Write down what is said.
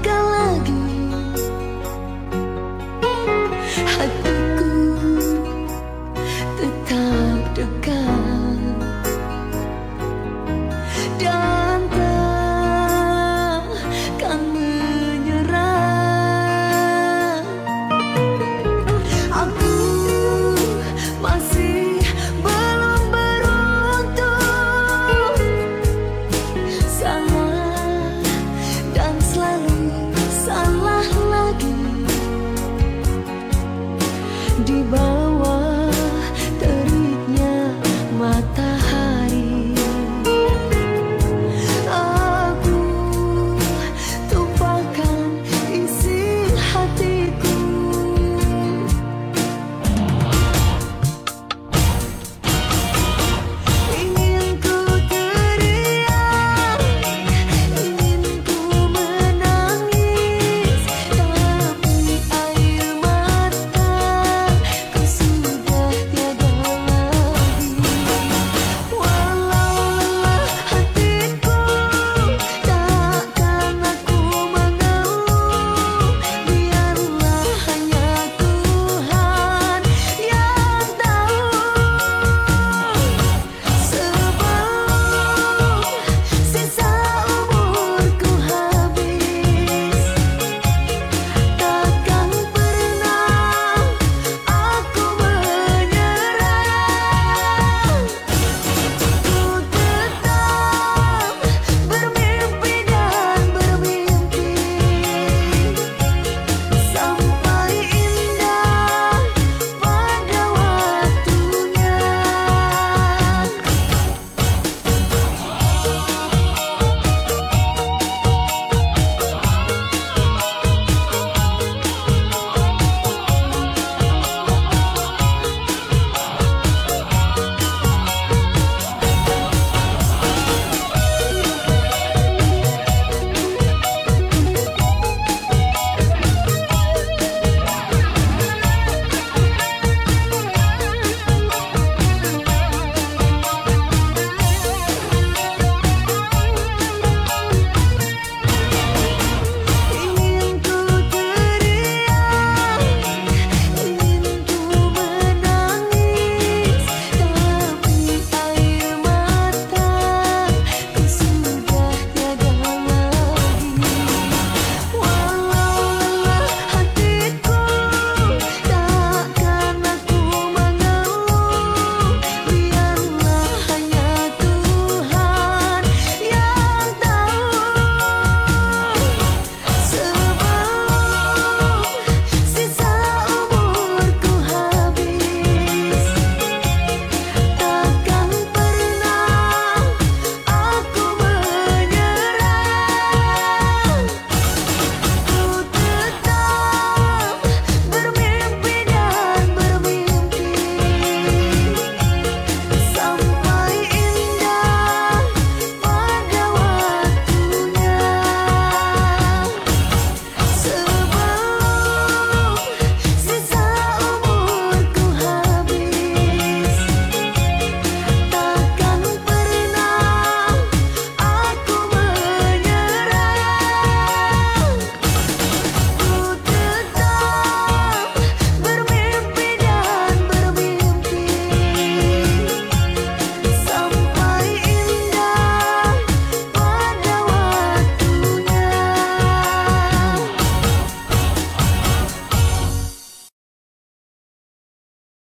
gagal